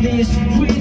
these